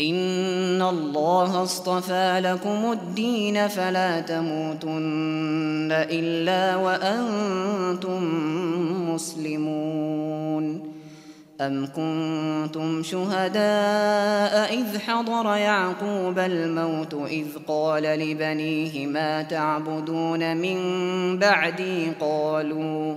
ان الله اصطفى لكم الدين فلا تموتن الا وأنتم مسلمون ام كنتم شهداء اذ حضر يعقوب الموت اذ قال لبنيه ما تعبدون من بعدي قالوا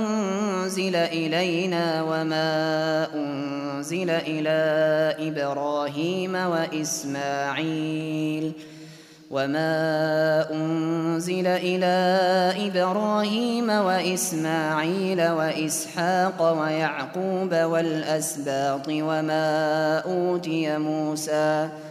أنزل إلينا وما أنزل إلى إبراهيم وإسماعيل وما أنزل إلى إبراهيم وإسماعيل وإسحاق ويعقوب والأسباط وما أوتي موسى وإسحاق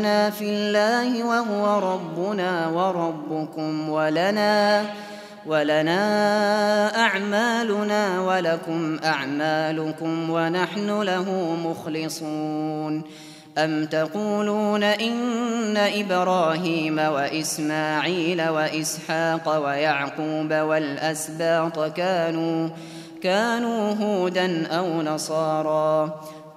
لنا في الله وهو ربنا وربكم ولنا ولنا أعمالنا ولكم أعمالكم ونحن له مخلصون. أم تقولون إن إبراهيم وإسماعيل وإسحاق ويعقوب والأسباط كانوا كانوا هودا أو نصارا؟